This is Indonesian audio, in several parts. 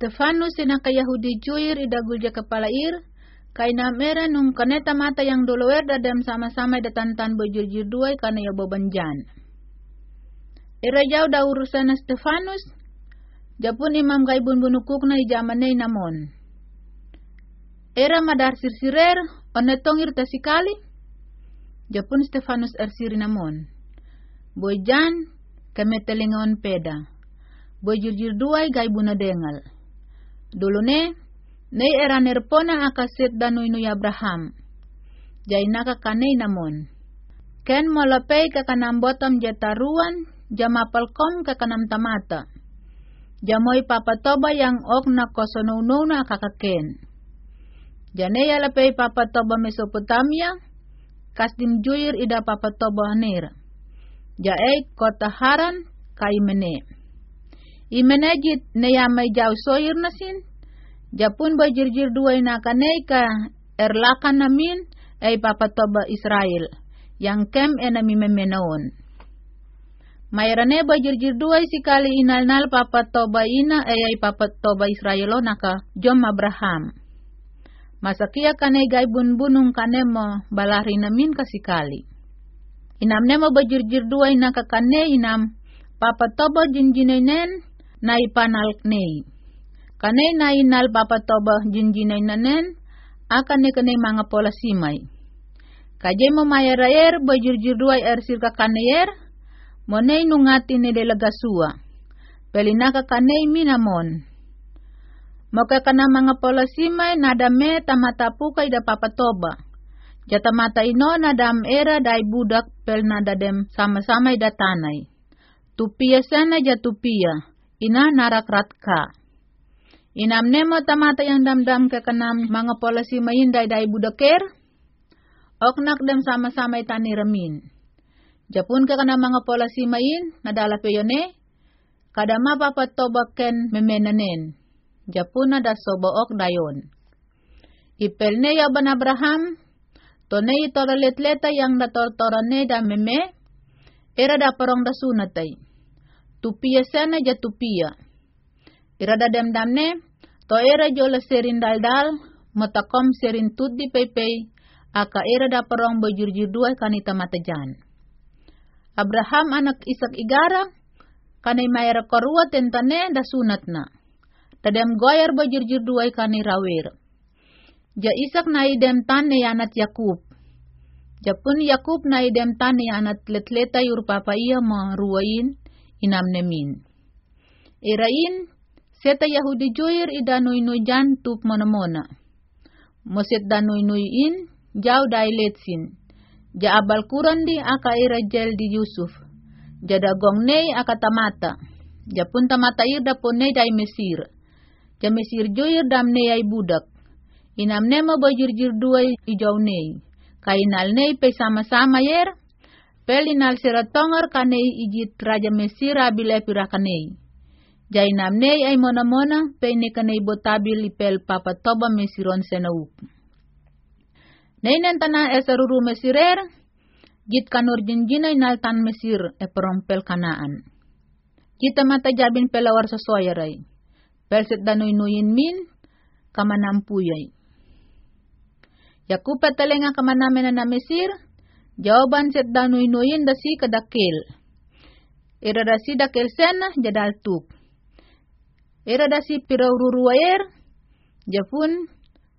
Stefanus ina ka Yahudi juir ida gulja kepala ir, kay namera nung kaneta mata yang dolower dadam sama-sama datantan bojur-jur duay kana ya bobanjan. Ira jauh da urusan Stefanus, japun imam kay bunbunukuk na ijamanay namon. Era madar sirsirer, onetong irta sikali, japun Stefanus ersiri namon. Boyjan, kemetelingon peda. Bojur-jur duay gay bunadengal. Dulu ne, nei era nerpona akaset danui nui Abraham. Jai naka kanei namon. Ken molapei kakanam botam jataruan, jamapal kom kakanam tamata. Jamoy papatoba yang ok na na kakaken. Jane lapei papatoba Mesopotamia, kasdim juir ida papatoba nir. Jae kota Haran kaimene. Imenejit neyamay jaw soyir nasin, japun ba jirjir duay na ka erlakan namin ay papatoba Israel, yang kem enami memenaon. Mayrane ba jirjir duay sikali inalnal papatoba ina ay ay papatoba Israelo naka Jom Abraham. Masakia kanay gay bunbunong kanemo balari namin kasikali. Inam nemo ba jirjir duay naka kanay inam papatoba jinjinainen nai panal nei. Kane nai nal papa toba jinjinay nanen, akan kane mga pola simay. Kaje mo mayarayer bajurjurduay er sirka kaneyer, monay nungati ni delegasua. Pelinaka kanay minamon. Moka kana mga pola simay nadame tamatapukay da papatoba. Jata mata ino nadam era dai budak pel nadadem sama-samay da tanay. Tupia sana jatupia ina narakrat ka. Inam nemo tamata yang dam-dam ke kenam mga polisi mayinday day budaker, oknak dem sama-sama itani ramin. Japun ke kenam mga polisi mayin, nadala peyone, kadama papat tobaken memenanen. Japun nada sobook dayon. Ipelne ya ban Abraham, tone itoralet-leta yang dator-torane da meme, era da porong da sunatay tupia sana ja tupia. Irada dem damne, to era jola serin dal-dal, matakom serin tudi pei aka era da parong bajurjur dua kanita matajan. Abraham anak Isak igara, kanay mayra korua tentane da sunat na. Tadem goyar bajurjur dua kanay rawir. Ja Isak na idem tan ne anat Yakub. Japun Yakub na idem tan ne anat letleta yur papa iya ma ruwain, inam nemin. Irain, seta Yahudi joyer ida nui nui jan tup mona. Moset da in, jau dai letsin. Ja abal kuran di aka ira jel di Yusuf. Jada gong nei aka tamata. Ja pun tamata ir da pun nei dai Mesir. Ja Mesir joyer dam nei ay budak. Inam nema bajur jir duay ijau nei. Kainal nei pe sama-sama yer, pelinal siratongar kanei ijit raja Mesir abile pira kanei. Jai namnei ay mona mona peine kanei botabil ipel papa toba Mesiron senaup. Neinen tanah esaruru Mesirer, jit kanur jinjinay naltan Mesir e perompel kanaan. Kita mata jabin pelawar sesuayaray. Pelset danuy nuyin min, kamanampuyay. Yakupa talenga kamanamen na Mesir, Jawaban set danui nuyin dasi kadakil. Ira dasi dakil sena jadal tuk. Ira dasi pirau ruruayer. Japun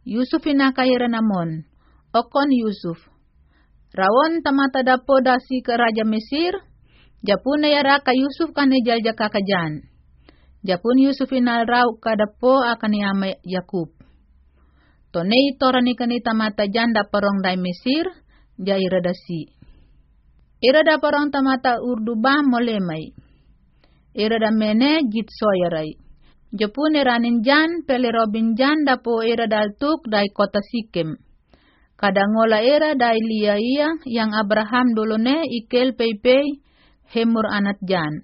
Yusuf inakaira namon. Okon Yusuf. Rawon tamata dapo dasi ke Raja Mesir. Japun yara ka Yusuf kane jalja kakajan. Japun Yusuf inal rau kadapo akan yama Yakub. Tonei torani kani tamata janda perong dai Mesir jai radasi. Ira da parang tamata urdu ba molemai. Ira da mene jit soyarai. Japune ranin jan pele robin jan da po ira dal tuk dai kota Sikem. Kadangola era dai lia ia yang Abraham dulu ne ikel pei hemur anat jan.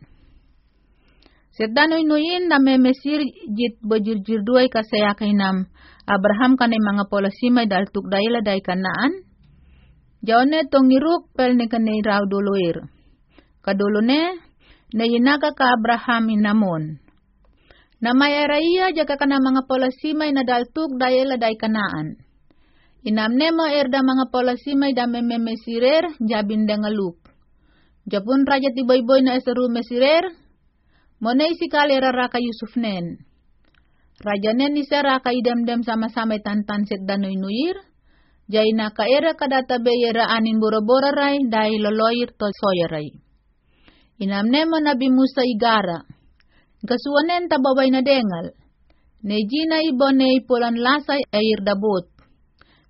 Sedano inuin na me mesir jit bajurjur duay kasaya kainam Abraham kane mga dal tuk daila dai kanaan Jaone tongiruk pel ne kane raw doloir. Kadolo ne, na yinaka ka Abraham inamon. Nama era jaka kana mga polasimay na daltuk dayela day kanaan. Inamnemo erda mga polasimay da mememesirer jabin dengaluk. Japun raja tiboy-boy na eseru mesirer, monay si kalera raka Yusuf nen. Raja nen isa raka idam-dam sama-sama tantan set nuir, jay na kaera kadata beyera anin bora-bora ray dahil loloyir to soyaray. Inamnemo nabi Musa igara, Kasuanen tababay na dengal. Nejina ibone ipulan lasay air dabot.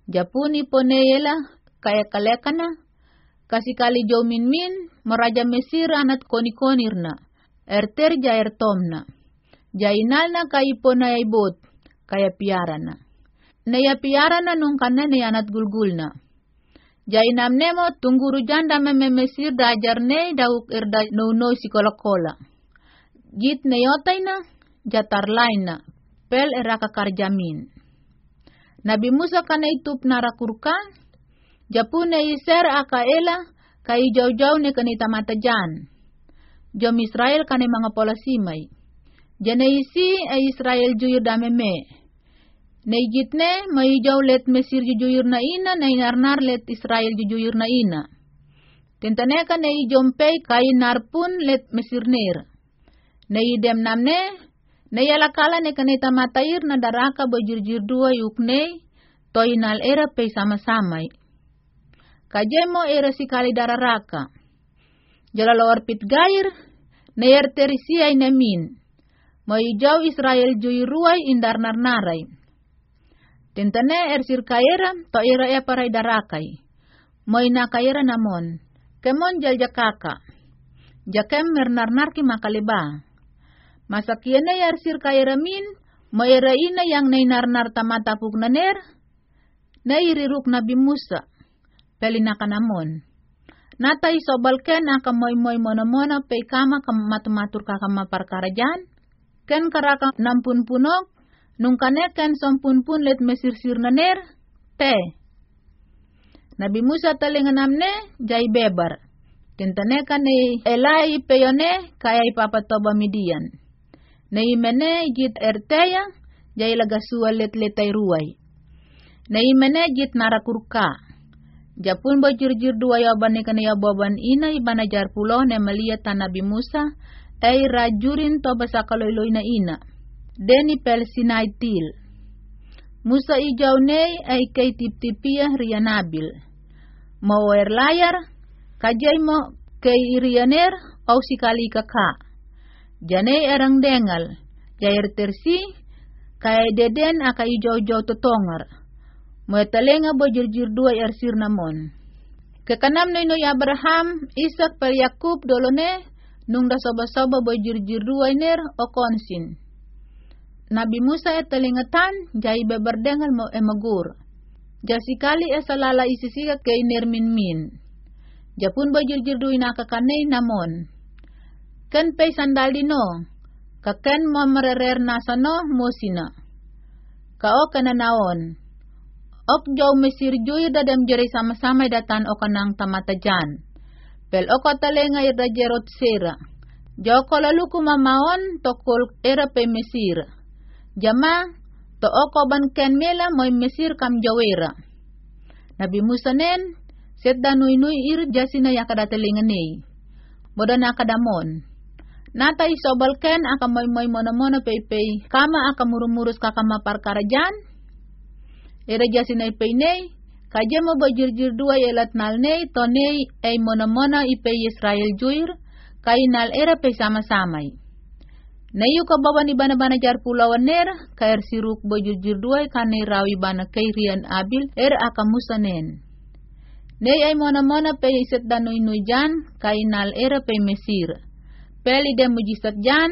Japuni poneyela kaya kalekana. Kasi kali jo min meraja Mesir anat koni-konirna. Erter jair tomna. Jainalna kay pona bot kaya piarana. Naya piarana nung kanne ne anat gulgulna. Jainam nemo tungguru janda meme Mesir dajar ne dauk erda no no sikolokola. Jit yotay na, jatar lain na, pel era kakarjamin. Nabi Musa kana itup narakurka, japune iser aka ela, kai jauh-jauh ne kanita matajan. Jom Israel kane mga polasimay. Jane isi ay Israel juyur dameme. Neigit ne, may jaw let Mesir jujuyur na ina, na inarnar let Israel jujuyur na ina. Tintaneka na ijompay kay narpun let Mesir ner na idem namne na yalakala ne kanita matair na daraka bajirjir dua yukne toinal era pe sama-samai. Kajemo era sikali dararaka. Jala lawar pit gair na yer terisia inamin. May jaw Israel juy ruay indar narnaray. Tintane er sirkaira to era e paray darakay. May nakaira namon. Kemon jal jakaka. Jakem mernarnar ki makaliba Masakiana yar sir kairamin, mayra ina yang nainarnar tamatapuk naner, nairiruk Nabi Musa, pelina kanamon. Natay sobalken aka moy moy mono pe kama kam matematur kakama parkarajan, ken karaka nampun punok, nung kane ken sompun pun let mesir sir naner, te. Nabi Musa talingan amne, jay bebar. Tintane kane elai peyone kaya ipapatoba midian. Na imene git erteya, jay lagasua let-letay ruway. Na imene git narakurka. Japun ba jir-jir dua yaban ni kana yababan ina ibanajar pulo ne malia tanabi Musa, ay rajurin to basa kaloyloy na ina. Deni pel sinay til. Musa ijaw ne ay kay tiptipia rianabil. Mawer layar, kajay mo kay irianer o sikali kaka. Jane erang dengal, jair tersi, kaya deden aka ijo-jo totongar. Mo talenga bo jirjir dua ersir namon. Kekanam noy Abraham, Isak per Yakub dolone, nung da soba-soba bo jirjir dua iner o konsin. Nabi Musa e talingatan, jai beberdengal mo emagur. Jasikali e salala isisiga kay nermin min. Japun bo jirjir dua inakakanay namon ken pe sandalino, ka ken mo mererer nasano musina. Ka o naon. Ok jaw mesir juy dadam jeri sama-sama datan o kanang tamatajan. Pel o katalenga ira jerot sera. Jaw ko lalu kumamaon tokol era pe mesir. Jama to o ban ken mela moy mesir kam jawera. Nabi Musa nen, set danui nui ir jasina yakadatelingan nei. Boda nakadamon. Nata isobalken aka moy moy mono mono pei kama aka murumurus kakama parkarajan. Era jasinay pei nei, kaja mo bajir-jir dua yelat nal nei, to nei ay mono mono ipei Israel juir, kay nal era pei sama-samay. Nayu ka baba ni bana-bana jar pulawan ner, kair siruk bajir-jir dua kanay rawi bana kay rian abil, er aka musanen. Nei ay mono-mono pei iset danoy nujan, kay nal era pei mesir peli dem mujisat jan,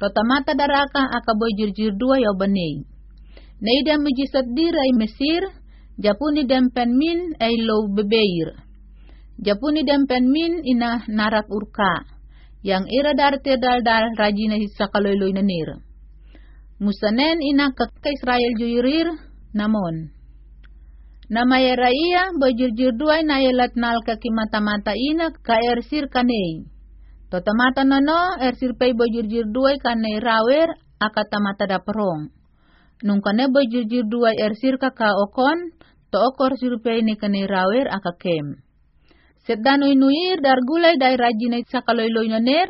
tamata daraka akaboy jirjir dua ya banei. Nei dem mujisat dirai Mesir, japuni dem penmin ay low bebeir. Japuni dem penmin ina narak urka, yang ira darte dal dal rajina sa kaloyloy na nir. Musanen ina kakka Israel juyurir, namon. Namaya raiya, bajirjir duay na yelat nal kakimata-mata ina ka ersir kanei. Totamata nono ersir pay bojurjir duay kanay rawer akata mata da perong. Nung kane bojurjur dua ersir kaka okon, to okor surpei ni kane rawer aka kem. Sedano inuir dar gulay dai rajinay sakaloyloy ner,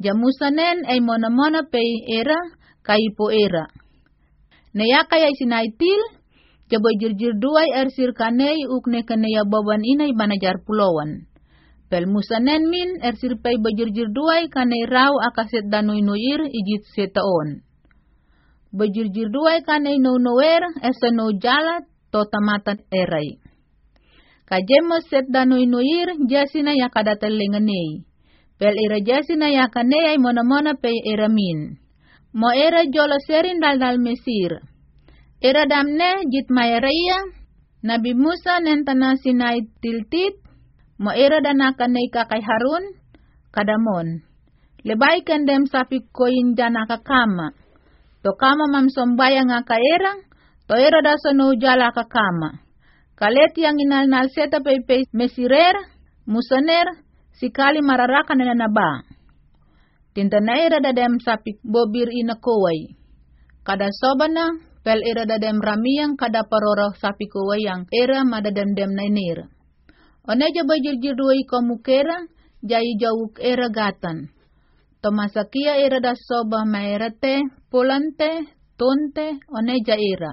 jamusanen ay mona pei era, kaipo era. Neya kaya sinaitil, jabo jirjir duay ersir kanay ukne kanaya baban inay banajar pulawan. Pel musanen min ersir pay bajirjir duay kanay raw akaset danoy noir ijit setaon. Bajirjir duay kanay no noer esa no jalat to tamatan eray. Kajemo set danoy noir jasina ya kadatalenganay. Pel era jasina ya kanay ay mona mona pay era min. Mo era jolo serin dal dal mesir. Era damne jit mayaraya. Nabi Musa nentana sinai tiltit. Mo era danakan nei kakai Harun. Kadamon. Lebay dem sapi koin kakama. To kama mam sombaya nga kaerang. To era da sono jala kakama. Kalet yang inal nal seta pepe mesirer. Musaner. Sikali mararakan na naba. Tinta naira dadem sapi bobir ina kowai. Kada sobana pel era dadem ramiyang kada paroro sapi kowai yang era madadem dem nainir. Oneja bajir duai komukera jai jauh era gatan. Tomasakia era da soba maerate, polante, tonte, oneja era.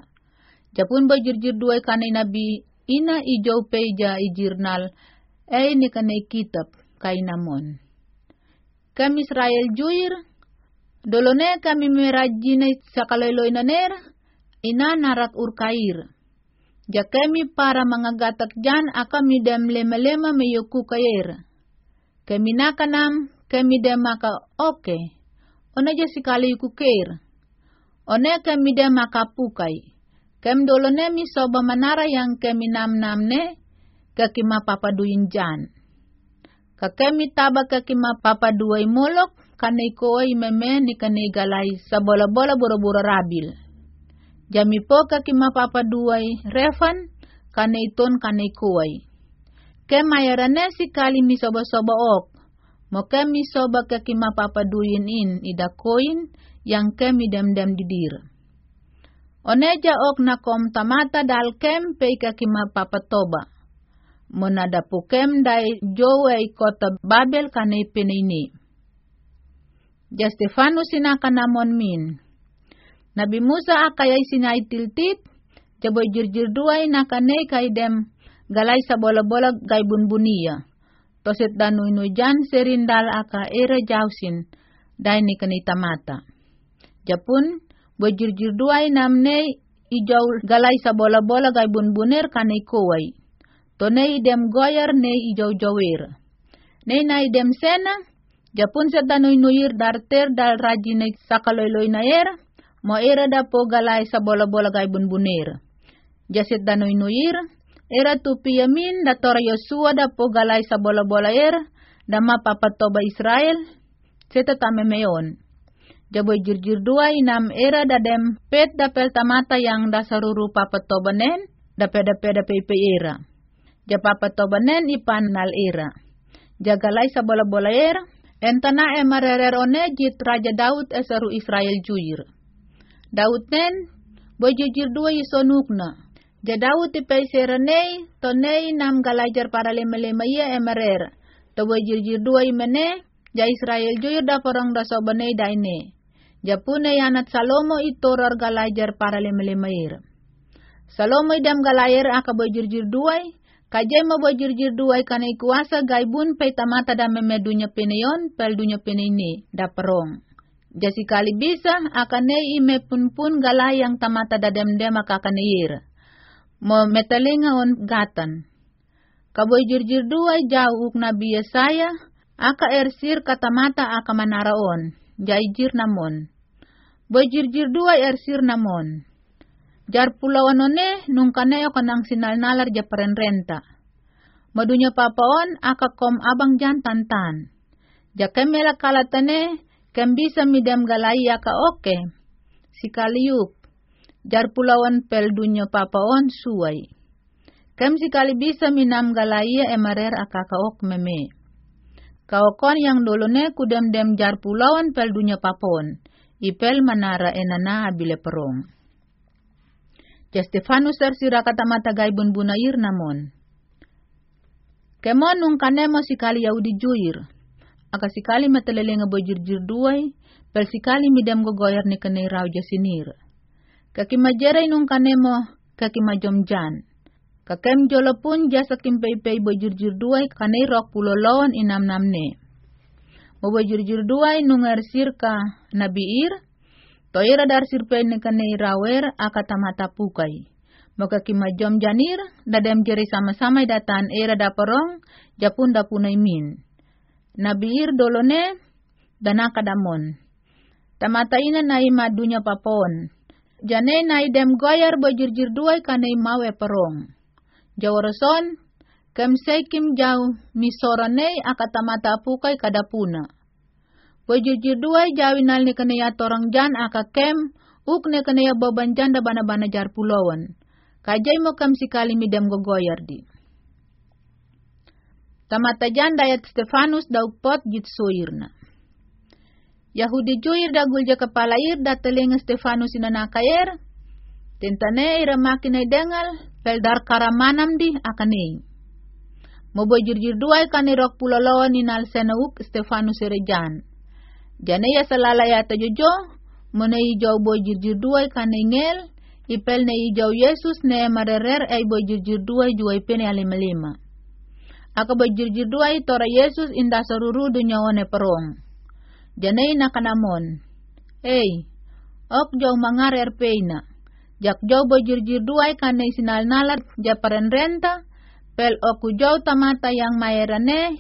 Japun bajir duai kanai nabi ina ijau peja ijirnal, eh ni kanai kitab kainamon kami Israel juir, dolone kami merajina sakaloy naner, ina narak urkair. Ja kami para mga gatak jan akami dem lema-lema meyoku kayer. Kami nakanam, kami dem maka oke. Ona ja sikali kuker. One kami dem maka pukai. Kem dolone mi soba manara yang kami nam-nam ne, kakima papaduin jan. Kakemi taba kakima papa duai molok kanai koai meme ni kanai galai sa bola-bola bura-bura rabil. Jami po kakima papa duai refan kanai ton kanai koai. Ke mayarane si kali mi soba-soba ok. Mo kemi soba kakima papa duin in ida koin yang kemi dem-dem didir. Oneja ok na kom tamata dal kem pe kakima papa toba monada pukem dai jowe kota Babel kane penini. Ja Stefanus sinakanamon min. Nabi Musa akayay sinay tiltit, jaboy jirjir duay nakane kay dem galay sa bola-bola gay. Toset danuy jan serindal aka era jausin, dai ni kanita mata. Japun, boy jirjir duay namne ijaw galay sa bola-bola gay bunbuner kanay kuway to ne idem goyar ne ijow jowir. Ne na idem sena, japun sa danoy nuyir darter dal raji ne sakaloyloy na er, mo era da po galay sa bola-bola gay bunbunir. Jasit danoy nuyir, era tupi yamin da tora Yosua da po galay sa bola-bola er, da mapapatoba Israel, seta tame meyon. Jaboy jirjir dua inam era da dem pet da pel tamata yang da saruru papatobanen, da peda peda pepe era. Japapa tobanen ipan nal ira. Jagalay sa bola-bola era, entana e marererone jit Raja Daud esaru Israel juir. Daud nen, bojujir dua isonukna. Ja Daud ipay seranei, tonei nam galajar para lema-lema iya emerer. To bojujir dua imene, ja Israel juir da porong da sobanei daine. Japune yanat Salomo itoror galajar para lema-lema ira. Salomo idam galayar aka bojujir duai, Kajay mabajirjir duay kanay kuasa gaibun pay tamata da memedunya peneyon pel dunya penini da perong. Jasi kali bisa akane ime pun pun galayang tamata da demdem akakanayir. Mo metalinga on gatan. Kaboy jirjir duay jauh na saya aka ersir katamata aka manaraon. Jai jir namon. Boy jirjir duay ersir namon. Jar pulauan one nung kaneo kanang sinalnalar ja renta. Madunya papaon aka kom abang jan tantan. Ja kemela kalatane kem bisa midam galai aka oke. Sikaliuk. Jar pulauan pel dunya papaon suai. Kem sikali bisa minam galai emarer aka ka ok meme. Kaokon yang dolone kudem dem jar pulauan pel dunya papon. Ipel manara enana abile perong. Ja Stefanus tersira kata mata gaibun bunair namon. Kemon nung kanemo sikali Yahudi juir. Aka sikali matelelenga bojir-jir duay, pel sikali midem gogoyar ni kanay jasinir. Kaki majeray nung kanemo, kaki majomjan. Kakem jolo pun jasa kimpei-pei bojir-jir duay kanay rok pulolon inam namne. Mabajur-jur duay nungar sirka nabiir, toira dar sirpen ni kanay rawer akatamata pukai. Maka kimajom janir, dadem jeri sama-sama datan era daporong, japun dapunay min. Nabiir dolone, danaka damon. Tamata ina na madunya papon. Jane na idem goyar bajur-jur duay kanay mawe perong. Jawarason, Kem kim jau misorane akatamata pukai kadapuna. Wajujur dua jawinal ni kanaya torang jan aka kem uk ne kanaya baban janda bana-bana jar pulauan. Kajay mo kam sikali midam gogoyar di. Tamata jan dayat Stefanus daupot jit suirna. Yahudi juir da gulja kepala ir da telinga Stefanus inanakayer. Tentane ira makinay dengal pel dar karamanam di akanei. Mabojir-jir duay kanirok pulalawan ni Nalsenauk Stefanus Rejan. Jane ya salala ya tajojo, mona ijaw bojir-jir duay kaningel, ipel na ijaw Yesus ne marerer ay bojir-jir duay juay pene alimalima. Aka bojir-jir duay tora Yesus inda saruru dunya one perong. Jane nakanamon. Hey, ok jaw mangarer peina. Jak jaw bojir-jir duay kanay sinalnalat japaren renta, Pel oku jau tamata yang mayerane,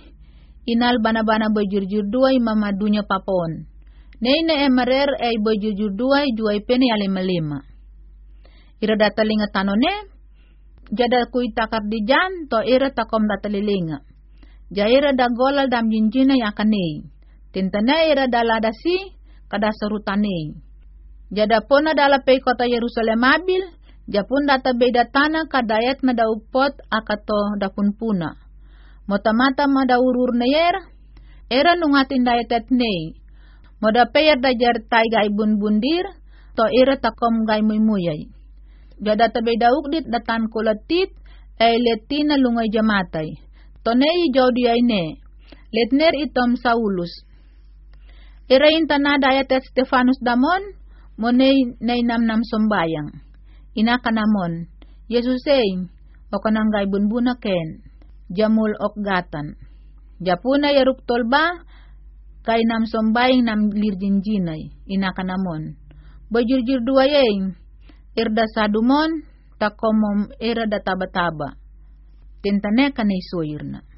inal bana-bana bojurjur duai mamadunya papon. Neine emerer ay bojurjur duai juai peni alima lima. Ira datalinga tanone, jada kui takar di jan, to ira takom datalilinga. Jaira da golal dam jinjina yakane. Tintane ira daladasi, kada serutane. Jada pona dala pei kota Yerusalem abil, Japun data beda tanah kadayat na daupot akato dapun puna. Mata-mata mada urur na yer, era nungatin dayatet nei. Moda peyer da jar tay gay bun bundir, to era takom gay muymuyay. Gada beda ukdit datan kulatit, ay letina lungay jamatay. To nei jodi ay ne, letner itom Saulus. Era intana dayatet Stefanus damon, mo nei nam nam sombayang inakanamon, Yesusay, o kananggay bunbuna ken, jamul ok gatan. Japuna yaruk tolba, kay nam sombaying nam lirjinjinay, inakanamon. Bajurjur duwayeng, irda sadumon, takomom era da taba-taba. Tentane kanay.